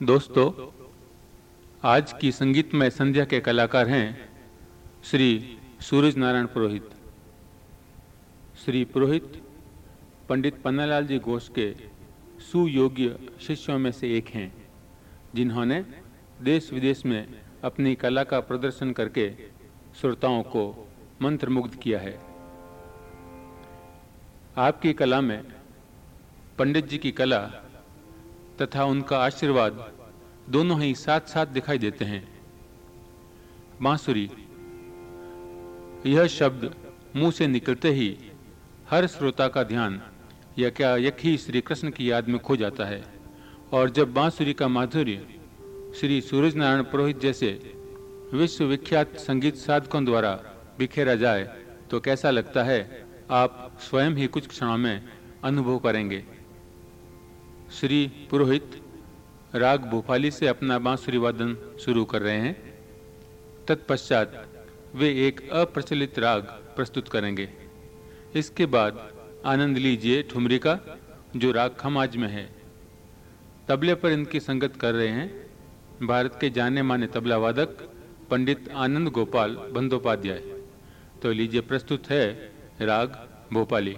दोस्तों, आज की संगीतमय संध्या के कलाकार हैं श्री सूरज नारायण पुरोहित। श्री पुरोहित पंडित पन्नालाल जी घोष के सुयोग्य शिष्यों में से एक हैं, जिन्होंने देश विदेश में अपनी कला का प्रदर्शन करके श्रोताओं को मंत्रमुग्ध किया है। आपकी कला में पंडित जी की कला तथा उनका आशीर्वाद दोनों ही साथ साथ दिखाई देते हैं। बांसुरी, यह शब्द मुँह से निकलते ही हर श्रोता का ध्यान या क्या यक ही श्री कृष्ण की याद में खो जाता है और जब बांसुरी का माधुर्य श्री सूरज नारायण पुरोहित जैसे विश्वविख्यात संगीत साधकों द्वारा बिखेरा जाए तो कैसा लगता है आप स्वयं ही कुछ क्षणों में अनुभव करेंगे। श्री पुरोहित राग भोपाली से अपना बांसुरी वादन शुरू कर रहे हैं। तत्पश्चात वे एक अप्रचलित राग प्रस्तुत करेंगे। इसके बाद आनंद लीजिए ठुमरी का जो राग खमाज में है। तबले पर इनकी संगत कर रहे हैं। भारत के जाने माने तबला वादक पंडित आनंद गोपाल बंदोपाध्याय। तो लीजिए, प्रस्तुत है राग भोपाली।